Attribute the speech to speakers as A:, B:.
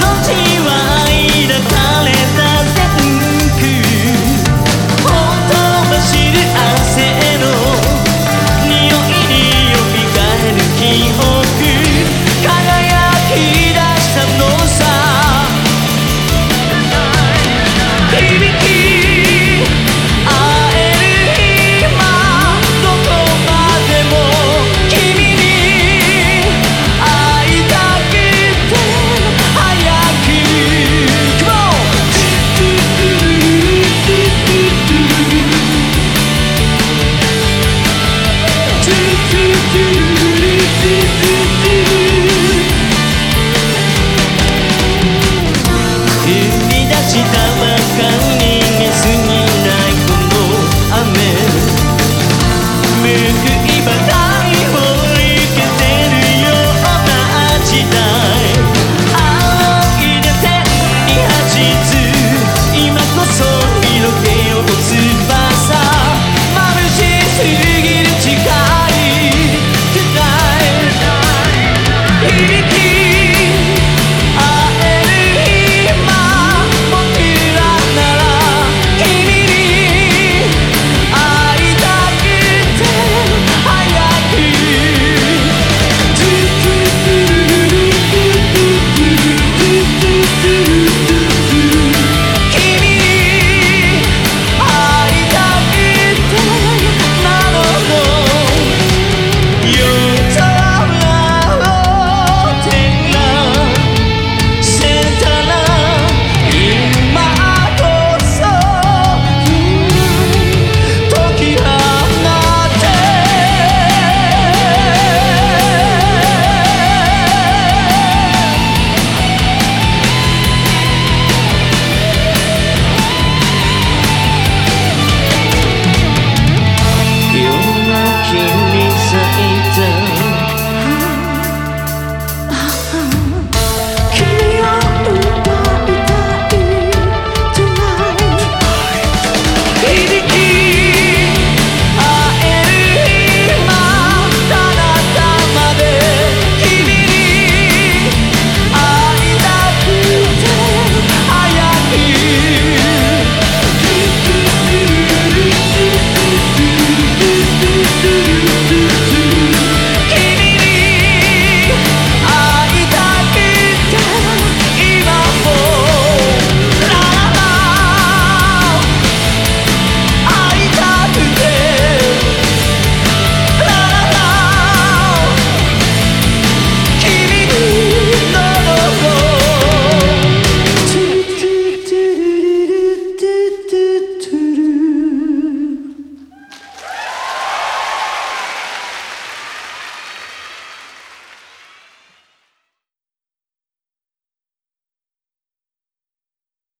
A: no criticar.